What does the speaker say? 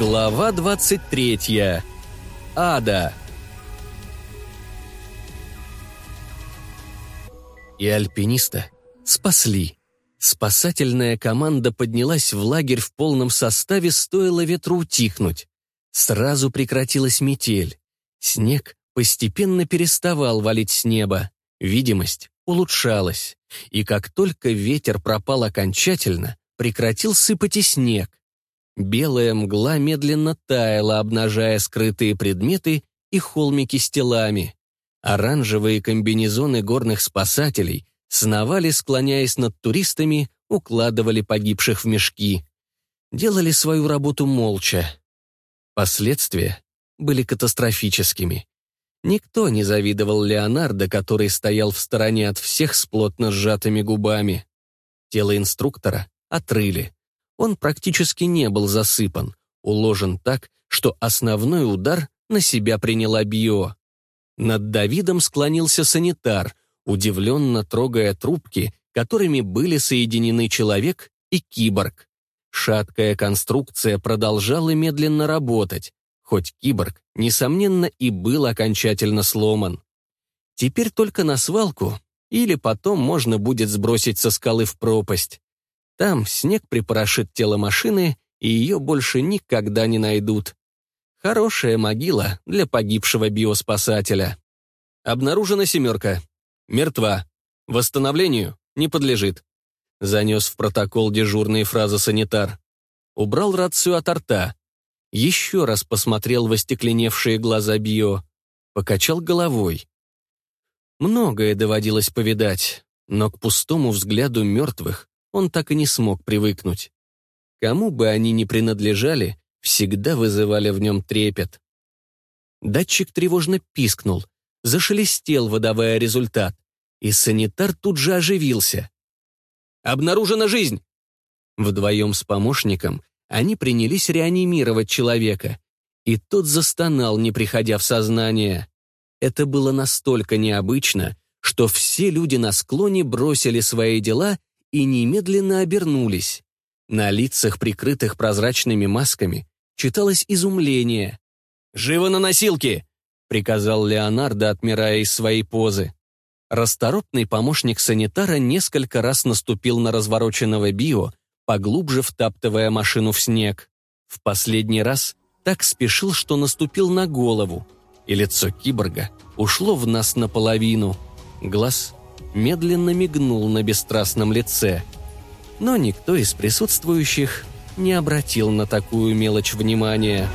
Глава 23. Ада. И альпиниста спасли. Спасательная команда поднялась в лагерь в полном составе, стоило ветру утихнуть. Сразу прекратилась метель. Снег постепенно переставал валить с неба. Видимость улучшалась. И как только ветер пропал окончательно, прекратил сыпать и снег. Белая мгла медленно таяла, обнажая скрытые предметы и холмики с телами. Оранжевые комбинезоны горных спасателей сновали, склоняясь над туристами, укладывали погибших в мешки. Делали свою работу молча. Последствия были катастрофическими. Никто не завидовал Леонардо, который стоял в стороне от всех с плотно сжатыми губами. Тело инструктора отрыли. Он практически не был засыпан, уложен так, что основной удар на себя приняла Био. Над Давидом склонился санитар, удивленно трогая трубки, которыми были соединены человек и киборг. Шаткая конструкция продолжала медленно работать, хоть киборг, несомненно, и был окончательно сломан. Теперь только на свалку, или потом можно будет сбросить со скалы в пропасть. Там снег припорошит тело машины, и ее больше никогда не найдут. Хорошая могила для погибшего биоспасателя. Обнаружена семерка. Мертва. Восстановлению не подлежит. Занес в протокол дежурные фразы санитар. Убрал рацию от рта. Еще раз посмотрел в остекленевшие глаза Био. Покачал головой. Многое доводилось повидать, но к пустому взгляду мертвых он так и не смог привыкнуть. Кому бы они ни принадлежали, всегда вызывали в нем трепет. Датчик тревожно пискнул, зашелестел, выдавая результат, и санитар тут же оживился. «Обнаружена жизнь!» Вдвоем с помощником они принялись реанимировать человека, и тот застонал, не приходя в сознание. Это было настолько необычно, что все люди на склоне бросили свои дела и немедленно обернулись. На лицах, прикрытых прозрачными масками, читалось изумление. «Живо на носилки!» — приказал Леонардо, отмирая из своей позы. Расторопный помощник санитара несколько раз наступил на развороченного био, поглубже втаптывая машину в снег. В последний раз так спешил, что наступил на голову, и лицо киборга ушло в нас наполовину. Глаз медленно мигнул на бесстрастном лице. Но никто из присутствующих не обратил на такую мелочь внимания.